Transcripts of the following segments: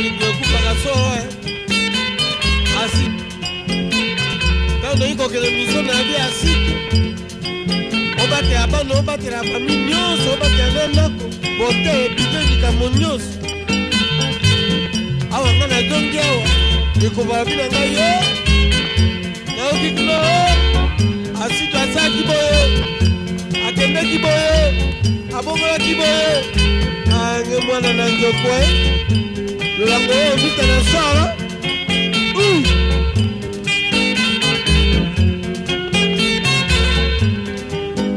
bolingo ekufaka so eh. asi tandoyi kokende miso na bi asi obatela bana obatela fami nyonso obatela na ndako bote ebime likambo nyonso awa nga nazongi awa ekobala bina ngai yo eh. nayoki kino eh. asito asaki boye akendeki boye abongolaki boye ange mwana na nzokwe lolamba oyo okuta na sara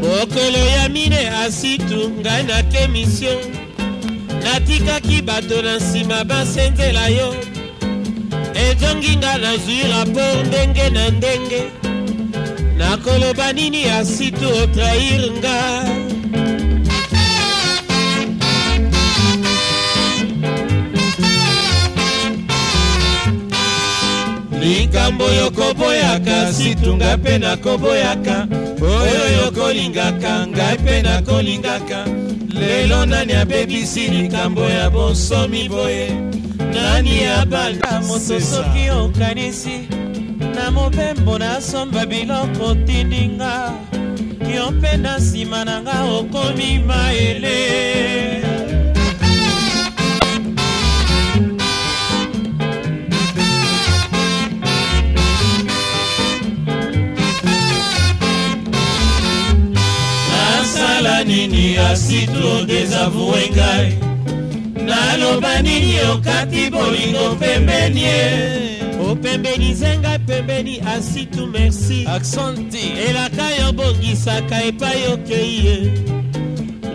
mokolo ya mine asitu ngai nake misio natikaki bato na nsima basenzela yo ezongi nga nazwi rapor ndenge na ndenge nakoloba nini asitu otrair ngai likambo oyo koboyaka situnga mpe nakoboyaka oyo oyo kolingaka ngai mpe nakolingaka lelo nani abebisi likambo ya bonsomi boye nani abala moto soki okanisi na mobembo nasomba biloko tindinga yo mpe na nsima na nga okomi mayele nini asito desavoue ngai naloba nini okati bolingo pembeni opembenize oh, ngai pembeni asitu merci aksanti elaka yo bongisaka epai okei ye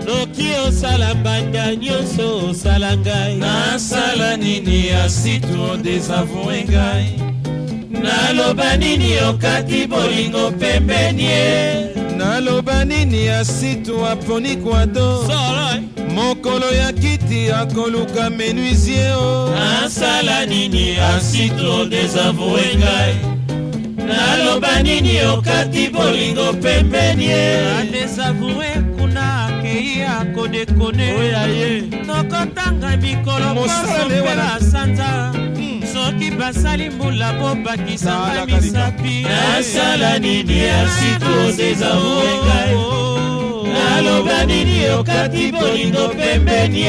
noki osala mbanda nyonso osala ngai nasala nini asitu desavoue ngai naloba nini okati bolingo pembeni ye naloba nini asitu aponi kwado eh? mokolo ya kiti akoluka menuisie o oh. asala nini asitu odesavoue ngai naloba nini okati bolingo pembeni ye adesavoue kuna akei akodekone oyeye tokotanga mikolo posopela sanza soki basali mbula po bakisanga misapi nasala nini asitozeza moengai naloba nini okati bolingo pembeni